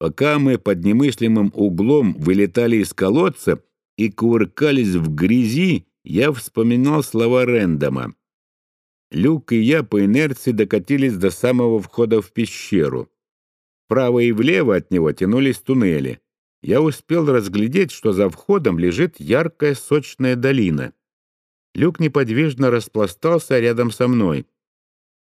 Пока мы под немыслимым углом вылетали из колодца и кувыркались в грязи, я вспоминал слова Рэндома. Люк и я по инерции докатились до самого входа в пещеру. Вправо и влево от него тянулись туннели. Я успел разглядеть, что за входом лежит яркая сочная долина. Люк неподвижно распластался рядом со мной.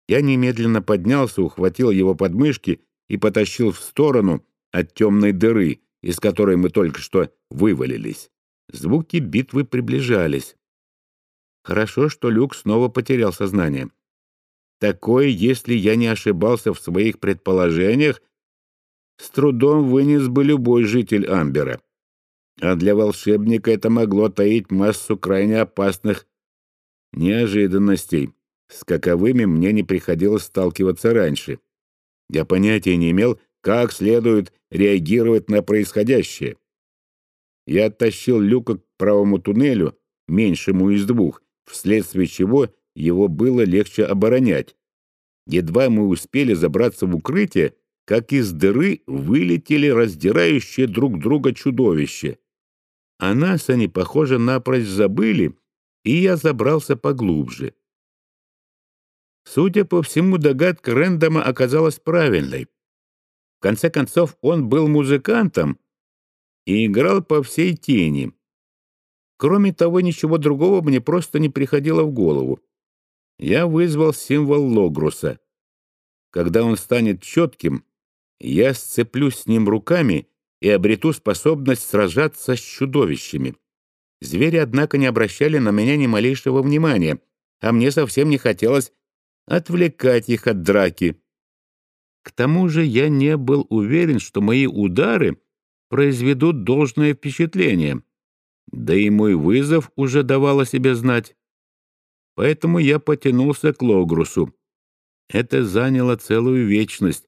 Я немедленно поднялся, ухватил его подмышки и потащил в сторону, от темной дыры, из которой мы только что вывалились. Звуки битвы приближались. Хорошо, что Люк снова потерял сознание. Такое, если я не ошибался в своих предположениях, с трудом вынес бы любой житель Амбера. А для волшебника это могло таить массу крайне опасных неожиданностей, с каковыми мне не приходилось сталкиваться раньше. Я понятия не имел, как следует реагировать на происходящее. Я оттащил люка к правому туннелю, меньшему из двух, вследствие чего его было легче оборонять. Едва мы успели забраться в укрытие, как из дыры вылетели раздирающие друг друга чудовища. А нас они, похоже, напрочь забыли, и я забрался поглубже. Судя по всему, догадка Рэндома оказалась правильной конце концов, он был музыкантом и играл по всей тени. Кроме того, ничего другого мне просто не приходило в голову. Я вызвал символ Логруса. Когда он станет четким, я сцеплюсь с ним руками и обрету способность сражаться с чудовищами. Звери, однако, не обращали на меня ни малейшего внимания, а мне совсем не хотелось отвлекать их от драки. К тому же я не был уверен, что мои удары произведут должное впечатление. Да и мой вызов уже давал о себе знать. Поэтому я потянулся к Логрусу. Это заняло целую вечность.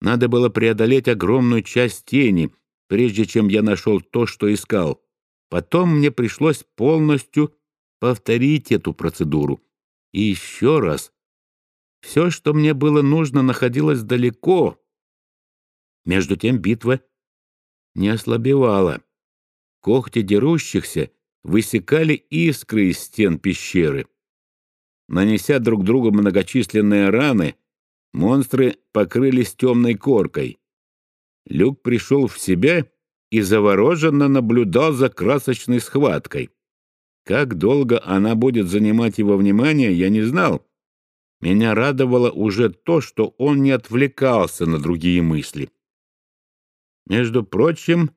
Надо было преодолеть огромную часть тени, прежде чем я нашел то, что искал. Потом мне пришлось полностью повторить эту процедуру. И еще раз, все, что мне было нужно, находилось далеко. Между тем битва не ослабевала. Когти дерущихся высекали искры из стен пещеры. Нанеся друг другу многочисленные раны, монстры покрылись темной коркой. Люк пришел в себя и завороженно наблюдал за красочной схваткой. Как долго она будет занимать его внимание, я не знал, меня радовало уже то, что он не отвлекался на другие мысли. Между прочим,